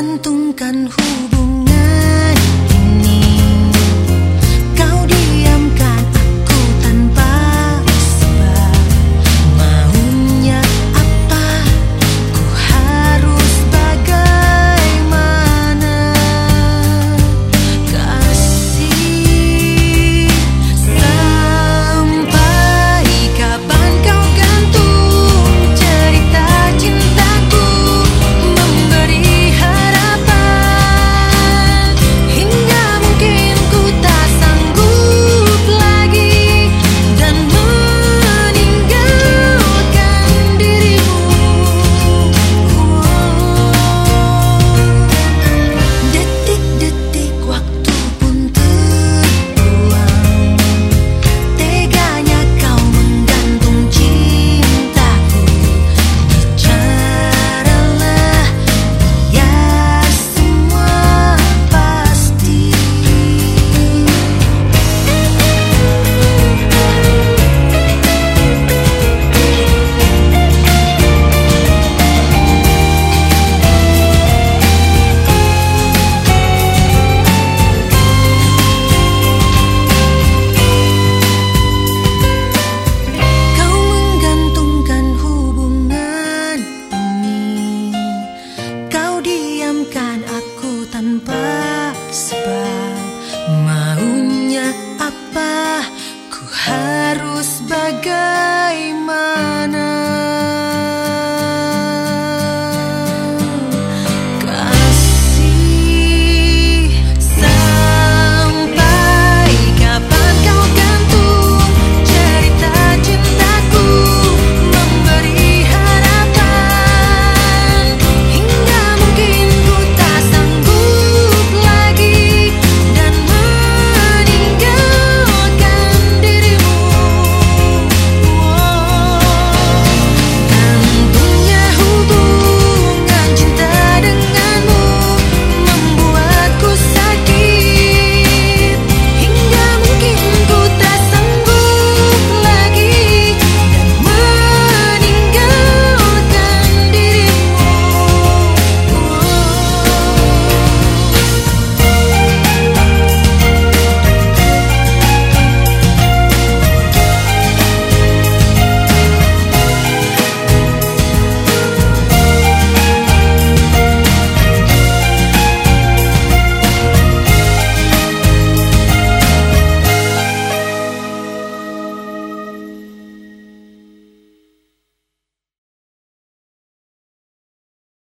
感动，感悟